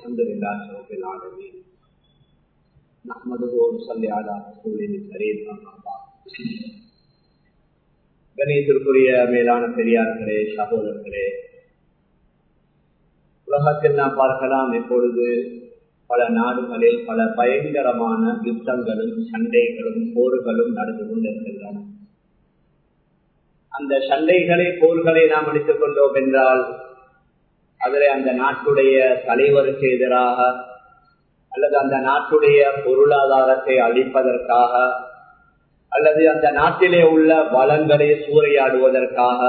الحمد لله رب العالمين نحمده ونصلي على رسوله الكريم اما بعد கணியத்திற்குரிய மேலான பெரியார்களே சகோதரர்களே உலகத்தில் நாம் பார்க்கலாம் இப்பொழுது பல நாடுகளில் பல பயங்கரமான யுத்தங்களும் சண்டைகளும் போர்களும் நடந்து கொண்டிருக்கின்றன அந்த சண்டைகளை போர்களை நாம் எடுத்துக் கொண்டோம் என்றால் அதில் அந்த நாட்டுடைய தலைவருக்கு எதிராக அல்லது அந்த நாட்டுடைய பொருளாதாரத்தை அழிப்பதற்காக அல்லது அந்த நாட்டிலே உள்ள வளங்களை சூறையாடுவதற்காக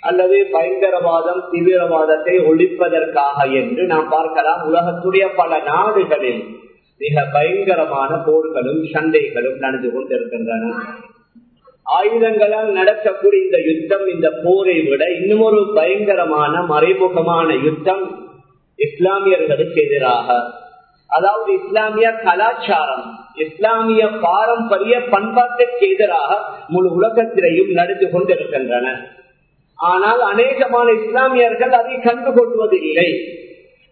அல்லது பயங்கரவாதம் தீவிரவாதத்தை ஒழிப்பதற்காக என்று நாம் பார்க்கலாம். உலகத்துடைய பல நாடுகளில் மிக பயங்கரமான போர்களும் சண்டைகளும் நடந்து கொண்டிருக்கின்றன. ஆயுதங்களால் நடக்கக்கூடிய இந்த யுத்தம் இந்த போரை விட இன்னும் ஒரு பயங்கரமான மறைமுகமான யுத்தம் இஸ்லாமியர்களுக்கு எதிராக. அதாவது இஸ்லாமிய கலாச்சாரம் இஸ்லாமிய பாரம்பரிய பண்பாட்டுக்கு எதிராக முழு உலகத்திலையும் நடந்து கொண்டிருக்கின்றன. ஆனால் அநேகமான இஸ்லாமியர்கள் அதை கண்டுகொள்வதில்லை.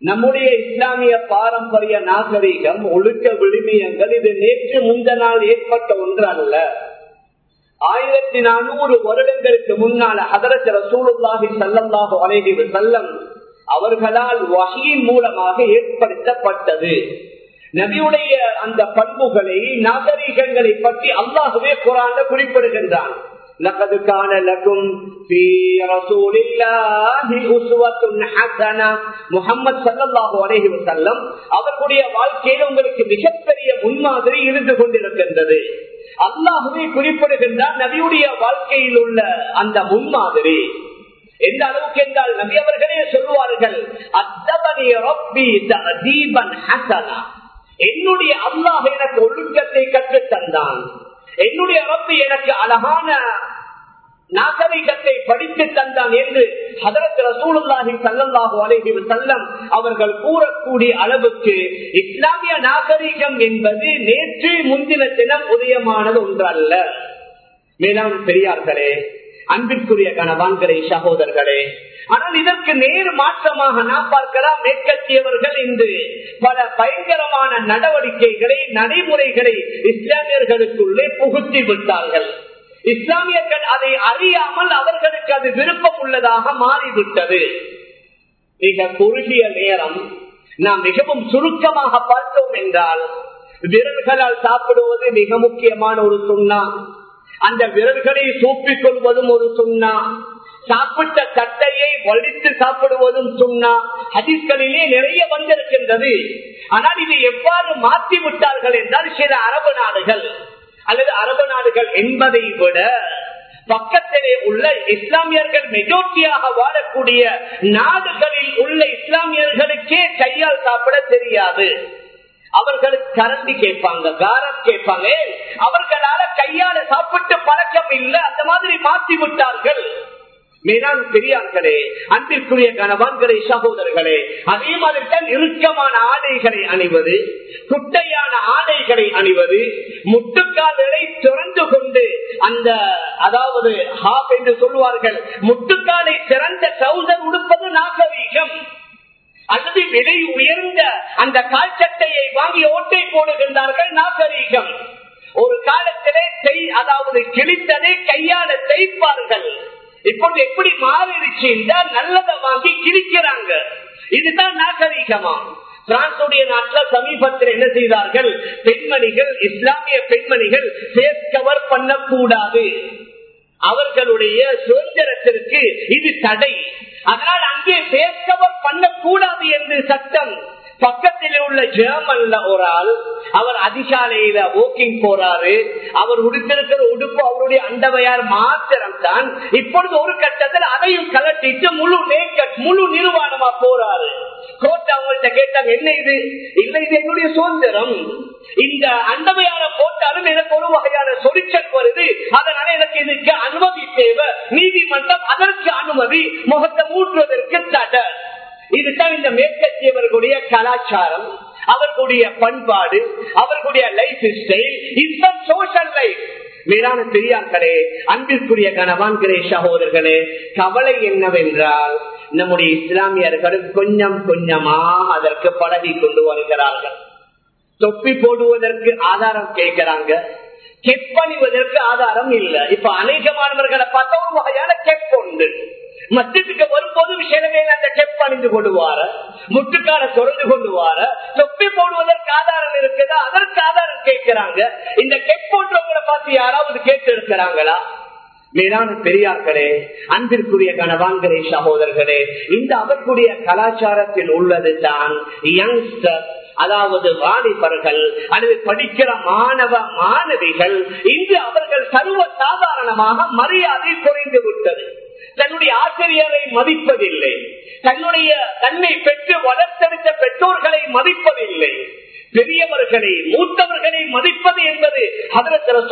நம்முடைய இஸ்லாமிய பாரம்பரிய நாகரிகம் ஒழுக்க விழுமியங்கள் இது நேற்று முந்த நாள் ஏற்பட்ட ஒன்று அல்ல ஆயிரத்தி நானூறு வருடங்களுக்கு முன்னால் ஹதரத் ரசூலுல்லாஹி சல்லல்லாஹு அலைஹி வஸல்லம் அவர்களால் வகையின் மூலமாக ஏற்படுத்தப்பட்டது. நபியுடைய அந்த பண்புகளை நாகரீகங்களை பற்றி அல்லாஹுவே குரான குறிப்பிடுகின்றான். لقد كان لكم في رسول الله أسوة حسنة محمد صلى الله عليه وسلم அவர்களுடைய வாழ்க்கையில் உங்களுக்கு மிகப்பெரிய முன்மாதிரி இருந்து கொண்டிருக்கின்றது அல்லாஹுவே குறிப்பிடுகின்றார் நபியுடைய வாழ்க்கையில் உள்ள அந்த முன்மாதிரி எந்த அளவுக்கு என்றால் நபி அவர்களே சொல்லுவார்கள் அத்தபனி ரப்பி தீபன் ஹசனா என்னுடைய அல்லாஹ் எனக்கு ஒழுக்கத்தை கற்றுத் தந்தான் என்னுடைய ரப்பி எனக்கு அழகான நாகரிகத்தை படித்து தந்தான் என்று ஹதரத் ரசூலுல்லாஹி சல்லல்லாஹு அலைஹி வஸல்லம் அவர்கள் கூறக்கூடிய அளவுக்கு இஸ்லாமிய நாகரிகம் என்பது நேற்று முந்தின தினம் உதயமானது ஒன்றல்ல. மேலாம் பெரியார்களே அன்பிற்குரிய கணவான்களே சகோதரர்களே ஆனால் இதற்கு நேர் மாற்றமாக நாம் பார்க்கலாம். மேற்கத்தியவர்கள் இன்று பல பயங்கரமான நடவடிக்கைகளை நடைமுறைகளை இஸ்லாமியர்களுக்குள்ளே புகுத்தி விட்டார்கள். இஸ்லாமியர்கள் அதை அறியாமல் அவர்களுக்கு அது விருப்பம் உள்ளதாக மாறிவிட்டது. மிக குறுகிய நேரம். நாம் மிகவும் சுருக்கமாக பார்த்தோம் என்றால் விரல்களால் சாப்பிடுவது மிக முக்கியமான ஒரு சுண்ணா. அந்த விரல்களை சூப்பிக் கொள்வதும் ஒரு சுண்ணா. சாப்பிட்ட தட்டையை வலித்து சாப்பிடுவதும் சுண்ணா. ஹதீஸ்களிலே நிறைய வந்திருக்கின்றது. ஆனால் இதை எவ்வாறு மாற்றி விட்டார்கள் என்றால் சில அரபு நாடுகள் அல்லது அரபு நாடுகள் என்பதை விட பக்கத்திலே உள்ள இஸ்லாமியர்கள் மெஜோரிட்டியாக வாழக்கூடிய நாடுகளில் உள்ள இஸ்லாமியர்களுக்கே கையால் சாப்பிட தெரியாது. அவர்களுக்கு கரண்டி கேட்பாங்க காரம் கேட்பாங்க. அவர்களால கையால சாப்பிட்டு பழக்கம் இல்லை அந்த மாதிரி மாற்றி விட்டார்கள். மேலாண் பெரியார்களே அன்பிற்குரிய கணவான்களே சகோதரர்களே அதே மாதிரி தான் இறுக்கமான ஆடைகளை அணிவது குட்டையான ஆடைகளை அணிவது முட்டுக்கால்களை திறந்து கொண்டு அந்த அதாவது ஹாப் என்று சொல்லுவார்கள் முட்டுக்காலை திறந்த சவுதர் உடுப்பது நாகரீகம். அல்லது விலை உயர்ந்த அந்த கால்சட்டையை வாங்கி ஓட்டை போடுகின்றார்கள் நாகரீகம். ஒரு காலத்திலே அதாவது கிழித்ததை கையால தைப்பார்கள் இப்போ எப்படி மாறிடுச்சு நல்லதை வாங்கி கிழிக்கிறாங்க இதுதான் நாகரீகமா. பிரான்சுடைய நாட்டில் சமீபத்தில் என்ன செய்தார்கள்? பெண்மணிகள் இஸ்லாமிய பெண்மணிகள் பேஸ் கவர் பண்ணக்கூடாது. அவர்களுடைய சுதந்திரத்திற்கு இது தடை. அதனால் அங்கே பேஸ் கவர் பண்ணக்கூடாது என்று சட்டம். பக்கத்தில் உள்ள ஜெர்மன்ல ஒரு ஆள் அவர் அதிகாலையில வாக்கிங் போறாரு. அவர் உடுத்திருக்கிற உடுப்பு அவருடைய அண்டவையார் மாத்திரம் தான் இப்பொழுது ஒரு கட்டத்தில் அதையும் கலட்டிட்டு முழு நேக்கட் முழு நிர்வாணமா போறாரு. கோர்ட் அவங்கள்ட்ட கேட்டாங்க என்ன இது? இல்லை இது என்னுடைய சுதந்திரம். இந்த அண்டவையார போட்டாலும் எனக்கு ஒரு வகையான சொரிச்சல் வருது. அதனால எனக்கு இதுக்கு அனுமதி தேவை. நீதிமன்றம் அதற்கு அனுமதி. முகத்தை மூட்டுவதற்கு தடை. இதுதான் இந்த மேற்கத்தியவர்களுடைய கலாச்சாரம் அவர்களுடைய பண்பாடு அவர்களுடைய லைஃப் ஸ்டைல் இதுதான் சோசியல் லைஃப் மேலான பெரியார்களே அன்பிற்குரிய கணவான்களே சகோதரர்களே கவலை என்னவென்றால் நம்முடைய இஸ்லாமியர்கள் கொஞ்சம் கொஞ்சமாக அதற்கு பழகி கொண்டு வருகிறார்கள். தொப்பி போடுவதற்கு ஆதாரம் கேட்கிறாங்க. கெப்பணிவதற்கு ஆதாரம் இல்லை. இப்ப அநேக மாணவர்களை பார்த்தா ஒரு வகையான கெப் உண்டு. மத்தியத்துக்கு வரும்போது விஷயமே அந்த செப் அணிந்து கொண்டு வார முட்டுக்கால தொடர்ந்து கொண்டு வார தொப்பி போடுவதற்கு ஆதாரம் இருக்குதா? அதற்கு ஆதாரம் கேட்கிறாங்க. இந்த கெப் போன்றவங்களை பார்த்து யாராவது கேட்டு இருக்கிறாங்களா? மேலான பெரியார்களே அன்பிற்குரிய கணவான்களே சகோதரர்களே இந்த அவர்களுடைய கலாச்சாரத்தில் உள்ளது தான் யங்ஸ்டர் அதாவது வாலிபர்கள் அல்லது படிக்கிற மாணவ மாணவிகள். இன்று அவர்கள் சர்வ சாதாரணமாக மரியாதை குறைந்து விட்டது. தன்னுடைய ஆசிரியரை மதிப்பதில்லை. தன்னுடைய தன்னை பெற்று வளர்த்தெடுத்த பெற்றோர்களை மதிப்பதில்லை. பெரியவர்களை மூத்தவர்களை மதிப்பது என்பது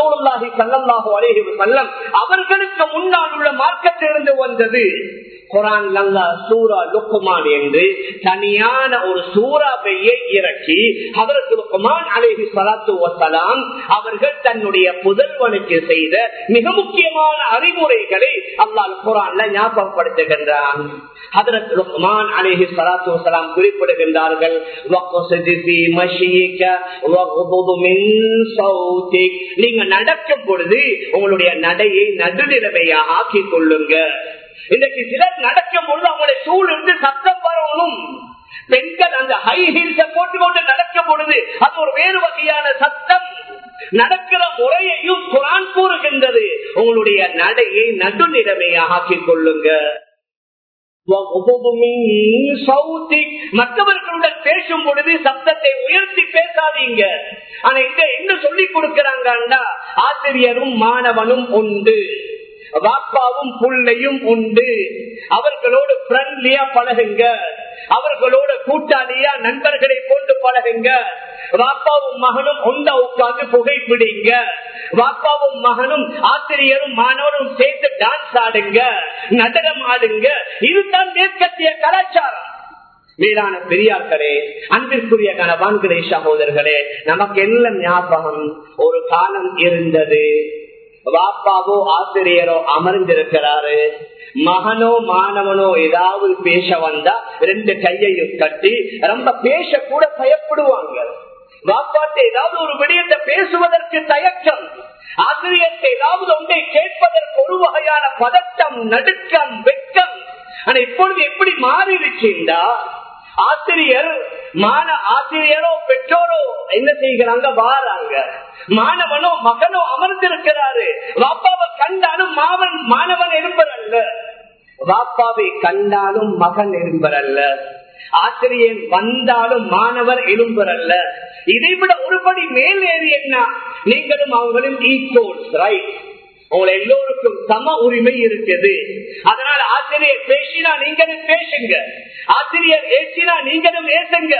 சோழல்லாகி சல்லல்லாஹு அலேஹி செல்லம் அவர்களுக்கு முன்னால் உள்ள மார்க்கத்திலிருந்து வந்தது. குரான் லங்கா சூரா லுக்குமான் என்று தனியான ஒரு சூறாவையை இறக்கி அதற்கு லுக்குமான் அலேஹி சலாத்து வசலாம் அவர்கள் தன்னுடைய புதல்வனுக்கு செய்த மிக முக்கியமான அறிவுரைகளை அல்லாஹ் குரான்ல ஞாபகப்படுத்துகின்றான். குறிப்பிடுகின்றார்கள். நீங்க நடக்கும் பொழுது உங்களுடைய நடையை நடுநிலைமையா ஆக்கிக் கொள்ளுங்க இன்னைக்கு சிலர் நடக்கும் பொழுது அவங்களுடைய சூழ்நிலை சத்தம் வரணும். பெண்கள் அந்த ஹை ஹீல்ஸ போட்டு கொண்டு நடக்கும் பொழுது அது ஒரு வேறு வகையான சத்தம். நடக்கிற முறையையும் குரான் கூறுகின்றது. உங்களுடைய நடையை நடுநிலைமையாக ஆக்கிக் கொள்ளுங்க. மற்றவர்களுடன் பேசும் பொழுது சப்தத்தை உயர்த்தி பேசாதீங்க. ஆனா இந்த என்ன சொல்லி கொடுக்கிறாங்கன்னா ஆசிரியரும் மாணவனும் உண்டு வாப்பாவும் புள்ளையும் உண்டு. அவர்களோடு ஃப்ரெண்ட்லியா பழகுங்க. அவர்களோட கூட்டாளியா நண்பர்களை கொண்டு பழகுங்க. வாப்பாவும் மகனும் உண்ட உட்கார்ந்து புகைப்பிடிங்க. வாப்பாவும் மகனும் ஆசிரியரும் மாணவரும் சேர்ந்து டான்ஸ் ஆடுங்க. நடனம் ஆடுங்க. இதுதான் மேற்கத்திய கலாச்சாரம். மேலான பெரியார்களே அன்பிற்குரிய கணவான்களே சகோதரர்களே நமக்கு எல்லாம் ஞாபகம்? ஒரு காலம் இருந்தது. வாப்பாவோ ஆசிரியரோ அமர்ந்திருக்கிறாரு. மகனோ மாணவனோ ஏதாவது பேச வந்தா ரெண்டு கையையும் கட்டி ரொம்ப பேச கூட பயப்படுவாங்க. வாப்பாட்டு ஏதாவது ஒரு விடயத்தை பேசுவதற்கு தயக்கம். ஆசிரியத்தை ஏதாவது ஒன்றை கேட்பதற்கு ஒரு வகையான பதட்டம் நடுக்கம் வெட்கம். ஆனா இப்பொழுது எப்படி மாறிடுச்சுண்டா ஆசிரியர் மான ஆசிரியரோ பெற்றோரோ என்ன செய்கிறாங்க? வாராங்க. மாணவனோ மகனோ அமர்ந்திருக்கிறாரு. வாப்பாவை கண்டாலும் மாவன் மாணவன் இருப்பதல்ல வாப்பாவை கண்டாலும் மகன் இருப்பதல்ல ஆசிரியர் வந்தாலும் மாணவர் எழும்புறல்ல இதைவிட ஒருபடி மேல் ஏறி என்ன? நீங்களும் அவங்களும் ஈக்குவல்ஸ் ரைட். உங்களை எல்லோருக்கும் சம உரிமை இருக்குது அதனால ஆசிரியர் பேசினா நீங்களும் பேசுங்க. ஆசிரியர் ஏசினா நீங்களும் ஏசுங்க.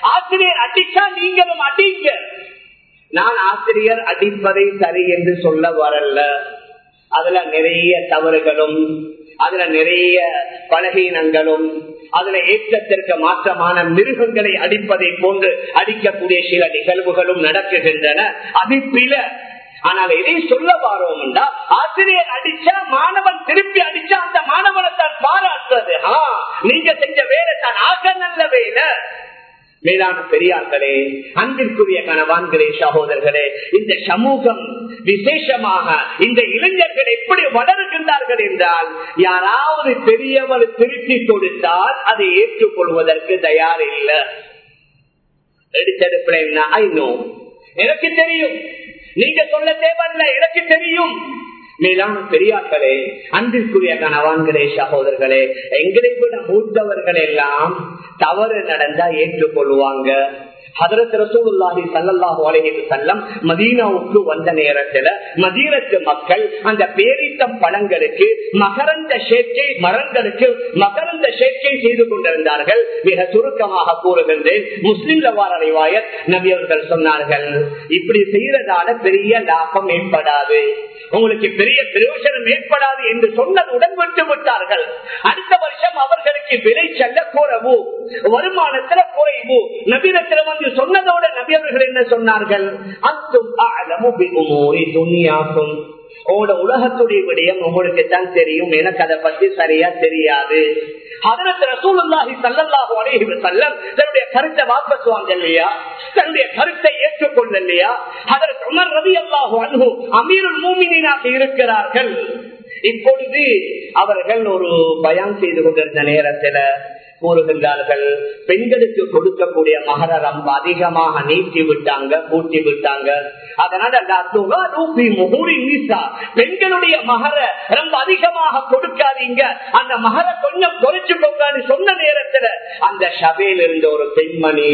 ஆசிரியர் அடிச்சா நீங்களும் அடிங்க. நான் ஆசிரியர் அடிப்பதை சரி என்று சொல்ல வரல. அதுல நிறைய தவறுகளும் அதுல நிறைய பலகீனங்களும் அதுல ஏற்றத்திற்கு மாற்றமான மிருகங்களை அடிப்பதை போன்று அடிக்கக்கூடிய சில நிகழ்வுகளும் நடக்குகின்றன. அது பில ஆனால் இதை சொல்ல பாரோம் ஆசிரியர் அடிச்சா மாணவன் திருப்பி அடிச்சா அந்த மாணவனை தான் பாராட்டுறது. நீங்க செஞ்ச வேலை தான். ஆக நல்ல வேலை. மேலான பெரியார்களே அன்பிற்குரிய கணவான்களே சகோதரர்களே இந்த சமூகம் விசேஷமாக இந்த இளைஞர்கள் எப்படி வளர்கின்றார்கள் என்றால் யாராவது பெரியவர் திருப்பி கொடுத்தால் அதை ஏற்றுக்கொள்வதற்கு தயார் இல்லை. எடுத்தெடுப்பில் என்ன ஐநோ எனக்கு தெரியும். நீங்க சொல்ல தேவையில்லை எனக்கு தெரியும். மேலான பெரியார்களே அன்பிற்குரிய கணவான்களே சகோதரர்களே எங்களை விட மூத்தவர்கள் எல்லாம் தவறு நடந்தா ஏற்றுக்கொள்வாங்க. மதீனாவுக்கு வந்த நேரத்துல மதீனத்து மக்கள் அந்த பேரித்த பழங்களுக்கு மகரந்த சேர்க்கை மரங்களுக்கு மகரந்த சேர்க்கை செய்து கொண்டிருந்தார்கள். மிக சுருக்கமாக கூறுகின்றேன். முஸ்லிம் அறிவாயர் நபியவர்கள் சொன்னார்கள் இப்படி செய்யறதால பெரிய லாபம் ஏற்படாது. உங்களுக்கு பெரிய பிரயோஜனம் ஏற்படாது என்று சொன்னதுடன் விட்டு விட்டார்கள். அடுத்த வருஷம் அவர்களுக்கு விலை செல்ல குறவு வருமானத்துல குறைவு நபீனத்துல வந்து சொன்னதோட நபி அவர்கள் என்ன சொன்னார்கள்? அத்தும் உங்களோட உலகத்துடைய விடயம் உங்களுக்கு தான் தெரியும். எனக்கு அதை பத்தி சரியா தெரியாது. அதற்கு தன்னுடைய கருத்தை வாபஸ் வாங்க இல்லையா தன்னுடைய கருத்தை ஏற்றுக்கொள்ள இல்லையா அதற்கு உமர் ரலியல்லாஹு அன்ஹு அமீருல் மூமினீனாக இருக்கிறார்கள். இப்பொழுது அவர்கள் ஒரு பயம் செய்து கொண்டிருந்த நேரத்துல கூறுகின்றார்கள். பெண்களுக்கு கொடுக்கக்கூடிய மகர ரொம்ப அதிகமாக நீட்டி விட்டாங்க கூட்டி விட்டாங்க அதனால பெண்களுடைய மகர ரொம்ப அதிகமாக கொடுக்காதீங்க. அந்த மகர கொஞ்சம் குறைச்சு கொண்டான்னு சொன்ன நேரத்துல அந்த சபையில் இருந்த ஒரு பெண்மணி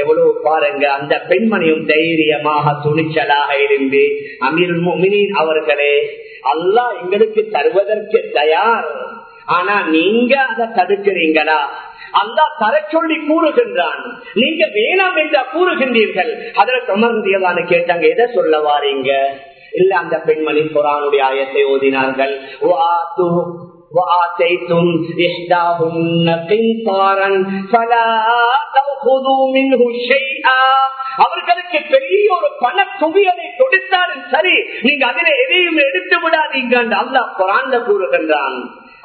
எவ்வளவு பாருங்க அந்த பெண்மணியும் தைரியமாக துணிச்சலாக இருந்து அமீர் அவர்களே அல்லா எங்களுக்கு தருவதற்கு தயார். ஆனா நீங்க அதை தடுக்கிறீங்களா அல்லா தர சொல்லி கூறுகின்றான் நீங்க வேணாம் என்றா கூறுகின்றீர்கள் அதுல தொடர்ந்தியதான கேட்டாங்க எதை சொல்ல வாரீங்க இல்ல அந்த பெண்மணி குரானுடைய ஆயத்தை ஓதினார்கள் وآتيتم إحداهن قنطارا فلا تأخذوا منه شيئا அவர்களுக்கு பெரிய ஒரு பண குவியலை கொடுத்தாலும் சரி நீங்க அதில் எதையும் எடுத்து விடாதீங்க அல்லாஹ் குரான்ல கூறுகின்றான்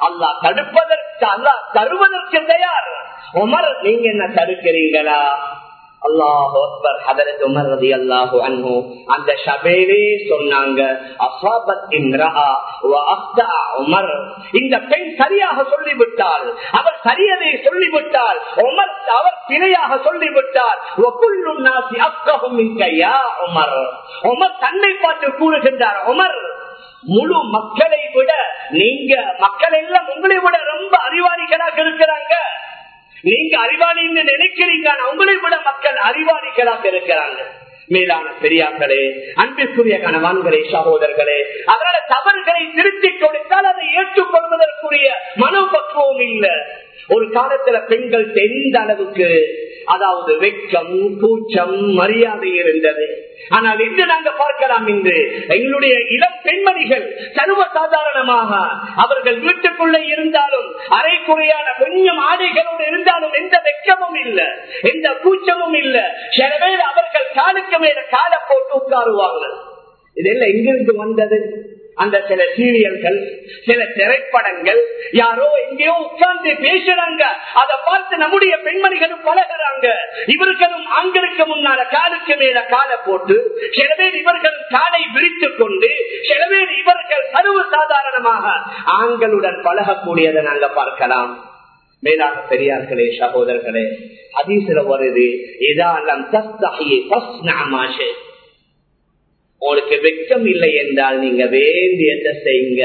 அல்லாஹ் தடுப்பதற்கு அல்லா தருவதற்கு தயார். உமர் நீங்க என்ன தடுக்கிறீங்களா அல்லாஹ் ஹதரத் உமர் அல்லாஹு அன்ஹு அந்த சபையிலே சொன்னாங்க அசாபத் இம்ரா உமர். இந்த பெண் சரியாக சொல்லிவிட்டால் அவர் சரியதை சொல்லிவிட்டால் உமர் அவர் பிழையாக சொல்லிவிட்டால் உமர். உமர் தன்னை பார்த்து கூறுகின்றார் உமர் முழு மக்களை விட நீங்க மக்கள் எல்லாம் உங்களை விட ரொம்ப அறிவாளிகளாக இருக்கிறாங்க. நீங்க அறிவாளின்னு நினைக்கிறீங்க உங்களை விட மக்கள் அறிவாளிகளாக இருக்கிறாங்க. மேலான பெரியார்களே அன்பிற்குரிய கணவான்களே சகோதரர்களே அதனால தவறுகளை திருத்திக் கொடுத்தால் அதை ஏற்றுக்கொள்வதற்குரிய மனோபக்குவம் இல்லை. ஒரு காலத்துல பெண்கள் தெரிந்த அளவுக்கு அதாவது வெக்கம் கூச்சம் மரியாதை இருந்தது. ஆனால் இன்று நாங்க பார்க்கலாம் என்று எங்களுடைய இளம் பெண்மணிகள் சர்வ சாதாரணமாக அவர்கள் வீட்டுக்குள்ளே இருந்தாலும் அரைக்குறையான கொஞ்சம் ஆடைகளோடு இருந்தாலும் எந்த வெக்கமும் இல்ல எந்த கூச்சமும் இல்ல. சில பேர் அவர்கள் காலுக்கு மேல கால போட்டு உட்காருவார்கள். இதெல்லாம் எங்கிருந்து வந்தது? அந்த சில சீரியல்கள் சில திரைப்படங்கள் யாரோ எங்கேயோ உட்கார்ந்து பேசுறாங்க. அதை பார்த்து நம்முடைய பெண்மணிகளும் பழகிறாங்க. இவர்களும் ஆண்களுக்கு முன்னால காலுக்கு மேல காலை போட்டு சில பேர் இவர்கள் காலை விரித்துக் கொண்டு சில பேர் இவர்கள் சர்வ சாதாரணமாக ஆண்களுடன் பழகக்கூடியதை நாங்க பார்க்கலாம். மேலாக பெரியார்களே சகோதரர்களே அதிசல வருது இதாலம் நாமாஷே உங்களுக்கு வெக்கம் இல்லை என்றால் நீங்க வேண்டி என்ன செய்யுங்க?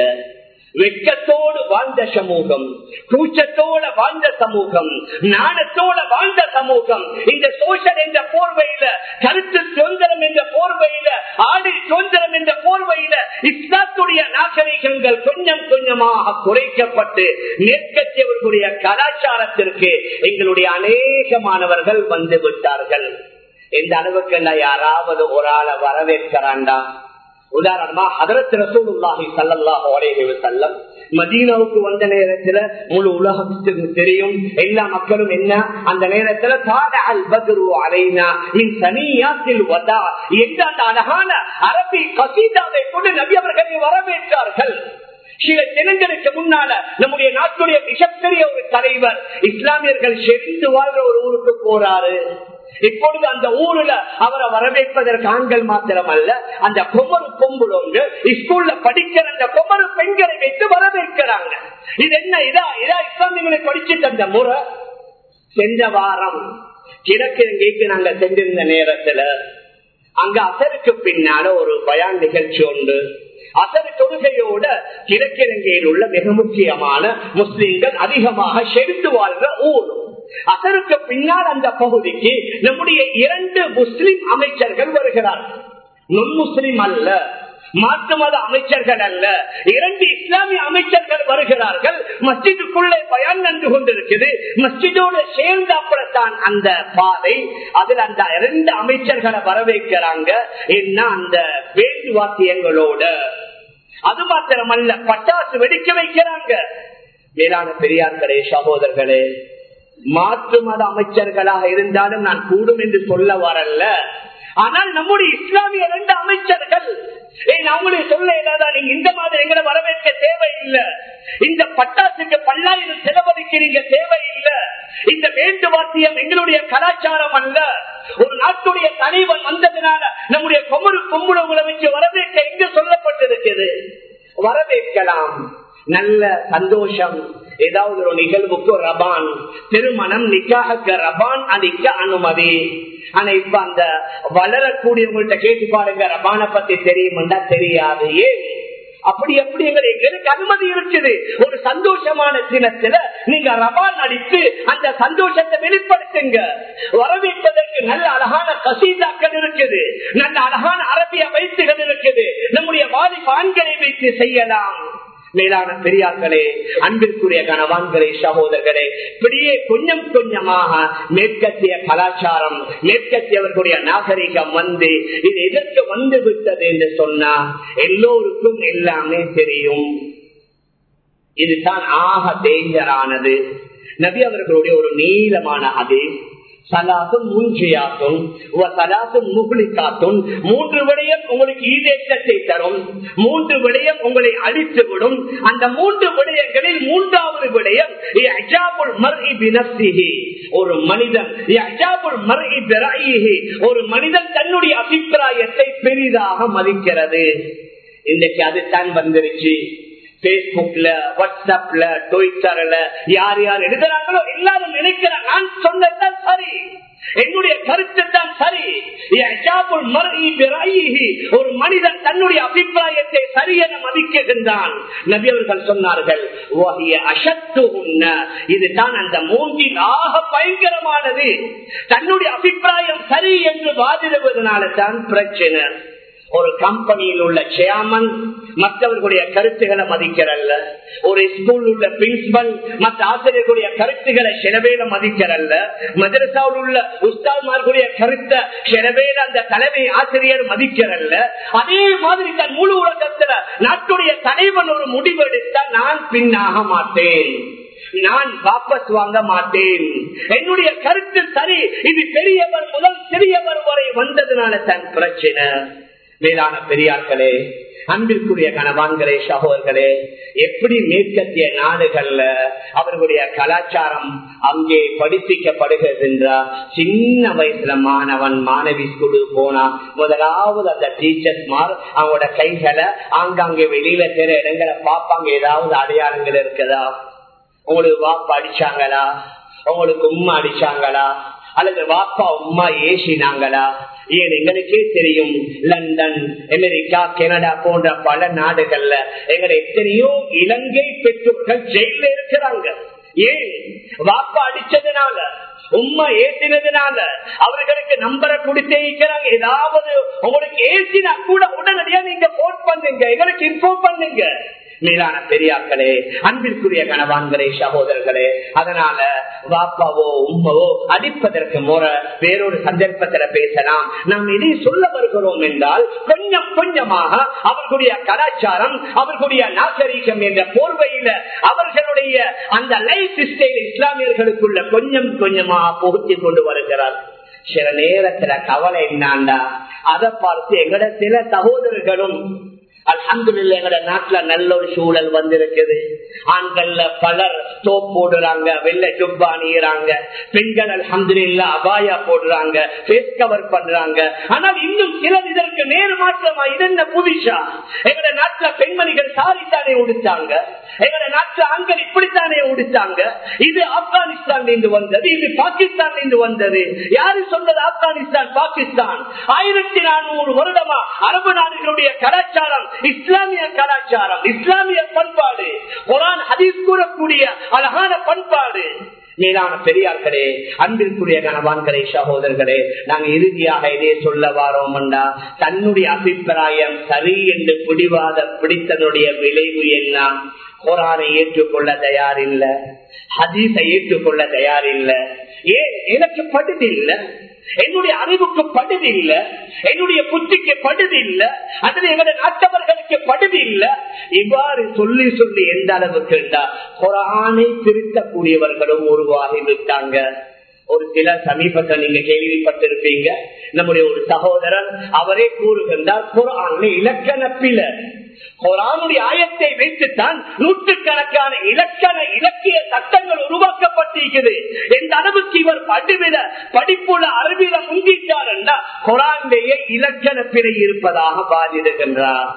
வெக்கத்தோடு வாழ்ந்த சமூகம் கூச்சத்தோட வாழ்ந்த சமூகம் நாணத்தோட வாழ்ந்த சமூகம் இந்த சோஷல் என்ற போர்வையில கருத்து சுதந்திரம் என்ற போர்வையில ஆடி சுதந்திரம் என்ற போர்வையில இஸ்லாத்துடைய நாகரிகங்கள் கொஞ்சம் கொஞ்சமாக குறைக்கப்பட்டு மேற்கத்தியவர்களுடைய கலாச்சாரத்திற்கு எங்களுடைய அநேகமானவர்கள் வந்து விட்டார்கள். எந்த அளவுக்கு யாராவது ஒரு ஆளை வரவேற்கிறாண்டா உதாரணமா ஹதரத் ரசூலுல்லாஹி ஸல்லல்லாஹு அலைஹி வஸல்லம் மதீனாவுக்கு வந்த நேரத்துல முழு உலகத்துக்கு தெரியும் எல்லா மக்களும் என்ன? அந்த நேரத்துல தாட அல் பத்ரு அலைனா மின் சனியாத்தில் வதா. என்ற அந்த அழகான அரபி கசீதாவை கொண்டு நபி அவர்களை வரவேற்றார்கள். சில தினங்களுக்கு முன்னால நம்முடைய நாட்டுடைய மிகப்பெரிய ஒரு தலைவர் இஸ்லாமியர்கள் செறிந்து வாழ்ற ஒரு ஊருக்கு போறாரு. இப்பொழுது அந்த ஊர்ல அவரை வரவேற்பதற்கு ஆண்கள் மாத்திரம் அல்ல அந்த கொமரு பொம்புலோங்க ஸ்கூல்ல படிக்கிற அந்த கொமரு பெண்களை வைத்து வரவேற்கிறாங்க. இது என்ன? இதா இதா இஸ்லாமியங்களை படிச்சு தந்த முறை? சென்ற வாரம் கிழக்கிழங்கைக்கு நாங்க சென்றிருந்த நேரத்துல அங்க அசருக்கு பின்னால ஒரு பயான் நிகழ்ச்சி உண்டு அசர் தொழுகையோட கிழக்கிழங்கையில் உள்ள மிக முக்கியமான முஸ்லிம்கள் அதிகமாக செழித்து வாழ்ற ஊர். அசருக்கு பின்னால் அந்த பகுதிக்கு நம்முடைய இரண்டு முஸ்லிம் அமைச்சர்கள் வருகிறார்கள் நுண் முஸ்லிம் அல்ல. மாற்று மத அமைச்சர்கள் அல்ல. இரண்டு இஸ்லாமிய அமைச்சர்கள் வருகிறார்கள். மஸ்ஜிதுக்குள்ளே பயன் நின்று கொண்டிருக்குது மஸ்ஜிதோடு சேர்ந்து அப்படத்தான் அந்த பாதை. அதில் அந்த இரண்டு அமைச்சர்களை வரவேற்கிறாங்க. என்ன அந்த பேச்சு வாக்கியங்களோட அது மாத்திரமல்ல பட்டாசு வெடிக்க வைக்கிறாங்க. மேலான பெரியார்களே சகோதரர்களே மாற்று மத அமைச்சர்களாக இருந்தாலும் நான் கூடும் என்று சொல்ல வரல. ஆனால் நம்முடைய இஸ்லாமிய ரெண்டு அமைச்சர்கள் அவங்களுக்கு சொல்ல ஏதாவது நீங்க இந்த மாதிரி எங்களை வரவேற்க தேவையில்லை. இந்த பட்டாசுக்கு பல்லாயிரம் செலவழிக்கிறீங்க தேவையில்லை. இந்த வேண்டு வாத்தியம் எங்களுடைய கலாச்சாரம் அல்ல. ஒரு நாட்டுடைய தலைவன் வந்ததுனால நம்முடைய கொமரு கொம்புல வச்சு வரவேற்க எங்க சொல்லப்பட்டிருக்கிறது? வரவேற்கலாம். நல்ல சந்தோஷம். ஏதாவது ஒரு நிகழ்வுக்கு ரபான். திருமணம் நிக்காக ரபான் அளிக்க அனுமதி. ஆனா இப்ப அந்த வளரக்கூடியவங்கள்ட்ட கேட்டு பாருங்க ரபானை பத்தி தெரியுமெண்டா தெரியாது. ஏன்? அப்படி எப்படி எங்களுக்கு அனுமதி இருக்குது. ஒரு சந்தோஷமான தினத்துல நீங்க ரபான் அடித்து அந்த சந்தோஷத்தை வெளிப்படுத்துங்க. வரவேற்பதற்கு நல்ல அழகான கசீதாக்கள் இருக்குது. நல்ல அழகான அரபிய வைத்துகள் இருக்குது. நம்முடைய வாலிப ஆண்களை வைத்து செய்யலாம். மேலான பெரியார்களே அன்பிற்குரிய கணவான்களே சகோதரர்களே இப்படியே கொஞ்சம் கொஞ்சமாக மேற்கத்திய கலாச்சாரம் மேற்கத்தியவர்களுடைய நாகரிகம் வந்து இது எதற்கு வந்து விட்டது என்று சொன்னா எல்லோருக்கும் எல்லாமே தெரியும். இதுதான் ஆக டேஞ்சரானது நபி அவர்களுடைய ஒரு நீளமான அதே சலாசும் மூன்றியாக்கும் சலாசும் முகுலிக்காத்தும் மூன்று விடயம் உங்களுக்கு ஈதேற்றத்தை தரும். மூன்று விடயம் உங்களை அழித்து விடும் அந்த மூன்று விடயங்களில் மூன்றாவது விடயம் ஒரு மனிதன் ஒரு மனிதன் தன்னுடைய அபிப்பிராயத்தை பெரிதாக மதிக்கிறது. இன்றைக்கு அதுதான் வந்துருச்சு. பேஸ்புக்ல வாட்ஸ்அப்ல ட்விட்டர்ல யார் யார் எழுதுறாங்களோ எல்லாரும் நினைக்கிறேன். நான் சொன்னதுதான் சரி. என்னுடைய கருத்து தான் சரி. ஒரு மனிதன் தன்னுடைய அபிப்பிராயத்தை சரி என மதிக்கின்றான். நபி அவர்கள் சொன்னார்கள் இதுதான் அந்த மூன்றின் ஆக பயங்கரமானது. தன்னுடைய அபிப்பிராயம் சரி என்று வாதிடுவதனால தான் பிரச்சனை. ஒரு கம்பெனியில் உள்ள சேர்மன் மற்றவர்களுடைய கருத்துக்களை மதிக்கிறல்ல. ஒரு ஸ்கூல் உள்ள பிரின்சிபல் மற்ற ஆசிரியர்களுடைய கருத்துக்களை சிலவேல மதிக்கிறல்ல. மதரசாவில் உள்ள உஸ்தாத்மார்களுடைய கருத்தை சிலவேல அந்த தலைமை ஆசிரியர் மதிக்கிறல்ல. அதே மாதிரி தன் முழு உலகத்துல நாட்டுடைய தலைவன் ஒரு முடிவெடுத்த நான் பின்னாக மாட்டேன். நான் வாபஸ் வாங்க மாட்டேன். என்னுடைய கருத்து சரி. இது பெரியவர் முதல் சிறியவர் வரை வந்ததுனால தன் பிரச்சனை. மேலான பெரியார்களே அன்பிற்குரிய கணவான்களே சகோதர்களே எப்படி மேற்கத்திய நாடுகள்ல அவர்களுடைய கலாச்சாரம் அங்கே படிப்பிக்கப்படுகிறது என்றா சின்ன வயசுல மாணவன் மாணவி ஸ்கூலு போனா முதலாவது அந்த டீச்சர்ஸ் மார் அவங்களோட கைகளை ஆங்காங்கே வெளியில தெர இடங்களை பார்ப்பாங்க ஏதாவது அடையாளங்கள் இருக்குதா? உங்களுக்கு வாப்ப அடிச்சாங்களா? உங்களுக்கு உம்மா அடிச்சாங்களா? அல்லது வாப்பா உம்மா ஏசினாங்களா? ஏன் எங்களுக்கே தெரியும் லண்டன் அமெரிக்கா கனடா போன்ற பல நாடுகள்ல எங்களை எத்தனையோ இலங்கை பெற்றோர்கள் ஜெயில இருக்கிறாங்க. ஏன்? வாப்பா அடிச்சதுனால உண்மை ஏற்றினதுனால அவர்களுக்கு நம்பரை கொடுத்தே இருக்கிறாங்க. ஏதாவது உங்களுக்கு ஏற்றினா கூட உடனடியா நீங்க போன் பண்ணுங்க எங்களுக்கு இன்ஃபோர்ம் பண்ணுங்க. மேலான பெரியாக்களே அன்பிற்குரிய கணவான்களே சகோதரர்களே அதனால வாப்பாவோ உம்மவோ அடிப்பதற்கு முறை வேறொரு சந்தர்ப்பத்தில் பேசலாம். நாம் இதை சொல்ல வருகிறோம் என்றால் கொஞ்சம் கொஞ்சமாக அவர்களுடைய கலாச்சாரம் அவர்களுடைய நாகரீகம் என்ற போர்வையில அவர்களுடைய அந்த லைஃப் ஸ்டைல் இஸ்லாமியர்களுக்குள்ள கொஞ்சம் கொஞ்சமாக புகுத்தி கொண்டு வருகிறார். சில நேரத்துல கவலை என்னாண்டா? அதை பார்த்து எங்கட சில சகோதரர்களும் அலமதுல்ல எங்கட நாட்டுல நல்ல ஒரு சூழல் வந்திருக்குது. ஆண்கள்ல பலர் தோப் போடுறாங்க வெள்ளை ஜுப்பா அணியிறாங்க. பெண்கள் அலமதுல்ல அபாயா போடுறாங்க ஃபேஸ் கவர் பண்றாங்க. ஆனால் இன்னும் சிலர் இதற்கு நேர் மாற்றமா இது என்ன புதுசா? எங்கட நாட்டுல பெண்மணிகள் சாரித்தானே உடுத்தாங்க. எங்கட நாட்டுல ஆண்கள் இப்படித்தானே உடுத்தாங்க. இது ஆப்கானிஸ்தான் இருந்து வந்தது இது பாகிஸ்தான் இருந்து வந்தது. யாரு சொன்னது ஆப்கானிஸ்தான் பாகிஸ்தான்? ஆயிரத்தி நானூறு வருடமா அரபு நாடுகளுடைய கலாச்சாரம் இஸ்லாமிய கலாச்சாரம் இஸ்லாமிய பண்பாடு. குரான் ஹதீஸ் கூறக்கூடிய அழகான பண்பாடு. மேலான பெரியார்களே அன்பிற்குரிய கணவான்களே சகோதரர்களே நாங்க இறுதியாக இதே சொல்ல வாரோம்டா தன்னுடைய அபிப்பிராயம் சரி என்று பிடிவாத பிடித்தனுடைய விளைவு என்ன? குரானை ஏற்றுக்கொள்ள தயாரில்லை. ஹதீஸை ஏற்றுக்கொள்ள தயாரில்லை. ஏன்? எனக்கு படுதில்லை. என்னுடைய அறிவுக்கு படுது இல்ல என்னுடைய புத்திக்கு படுது இல்ல அதில் எங்களுடைய நாட்டவர்களுக்கு படுது இல்ல. இவ்வாறு சொல்லி சொல்லி எந்த அளவுக்கு குரானை திருத்தக்கூடியவர்களும் உருவாகி விட்டாங்க. ஒரு சில சமீபத்தை நீங்க கேள்விப்பட்டிருப்பீங்க நம்முடைய ஒரு சகோதரன் அவரே கூறுகின்றார் குரான் இலக்கணப்பில குரானுடைய ஆயத்தை வைத்துத்தான் நூற்றுக்கணக்கான இலக்கண இலக்கிய சட்டங்கள் உருவாக்கப்பட்டிருக்கிறது எந்த அளவுக்கு இவர் படிவிட படிப்புள்ள அறிவில முந்திட்டார் என்றால் குரானுடைய இலக்கண பிழை இருப்பதாக பாதிடுகின்றார்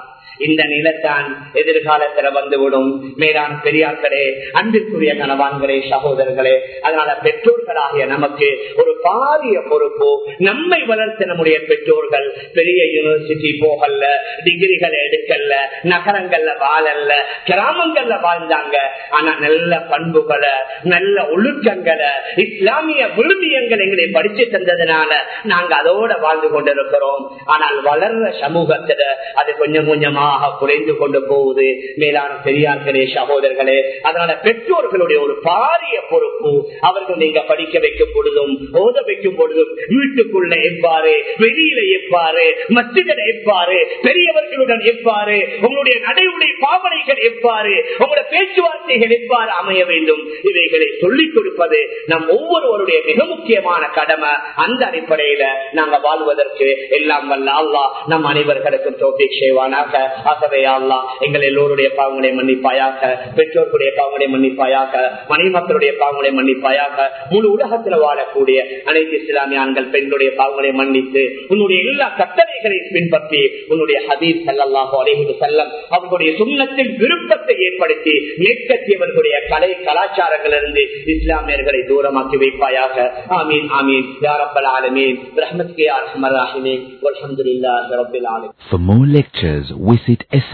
இந்த நிலத்தான் எதிர்காலத்துல வந்துவிடும். மேலான பெரியார்களே அன்பிற்குரிய கணவான்களே சகோதரர்களே அதனால பெற்றோர்களாகிய நமக்கு ஒரு பாரிய பொறுப்பு. நம்மை வளர்த்த நம்முடைய பெற்றோர்கள் பெரிய யூனிவர்சிட்டி போகல டிகிரிகளை எடுக்கல நகரங்கள்ல வாழல்ல கிராமங்கள்ல வாழ்ந்தாங்க. ஆனா நல்ல பண்புகளை நல்ல ஒழுக்கங்களை இஸ்லாமிய விழுமியங்கள் எங்களை படிச்சு தந்ததுனால நாங்க அதோட வாழ்ந்து கொண்டிருக்கிறோம். ஆனால் வளர்ற சமூகத்துல அது கொஞ்சம் கொஞ்சமா வேகமாக குறைந்து கொண்டு போவது மேலான பெரியார்களே சகோதரர்களே அதனால பெற்றோர்களுடைய ஒரு பாரிய பொறுப்பு அவர்கள் நீங்க படிக்க வைக்கும் பொழுதும் ஓத வைக்கும் பொழுதும் வீட்டுக்குள்ள எவ்வாறு வெளியில எவ்வாறு மத்திகள் எவ்வாறு பெரியவர்களுடன் எவ்வாறு உங்களுடைய நடைமுறை பாவனைகள் எவ்வாறு உங்களுடைய பேச்சுவார்த்தைகள் எவ்வாறு அமைய வேண்டும் இவைகளை சொல்லிக் கொடுப்பது நம் ஒவ்வொருவருடைய மிக முக்கியமான கடமை. அந்த அடிப்படையில நாங்க வாழ்வதற்கு எல்லாம் வல்ல அல்லா நம் அனைவர்களுக்கும் தோப்பி செய்வானாக. ஆகவே அல்லா எங்கள் எல்லோருடைய பாவங்களை மன்னிப்பாயாக பெற்றோர்களுடைய பாவங்களை மன்னிப்பாயாக மனைவி மக்களுடைய பாவங்களை மன்னிப்பாயாக முழு உலகத்தில் வாழக்கூடிய அனைத்து இஸ்லாமிய ஆண்கள் பெண்களுடைய பாவங்களை மன்னித்து உன்னுடைய எல்லா கட்டளைகளையும் பின்பற்றி உன்னுடைய ஹதீஸ் செல்லல்லாஹோ அலைஹி செல்லம் அவர்களுடைய சுண்ணத்தில் விருப்பத்தை ஏற்படுத்தி மேற்கத்தியவர்களுடைய கலை கலாச்சாரங்களிலிருந்து இஸ்லாமியர்களை தூரமாக்கி வைப்பாயாக. ஆமீன் ஆமீன். யாரப்பல் ஆலமீன். ரஹமத் கே அர்ஹமர் ராஹிமீன். அல்ஹம்துலில்லாஹி ரப்பில் ஆலமீன். For more lectures, visit exit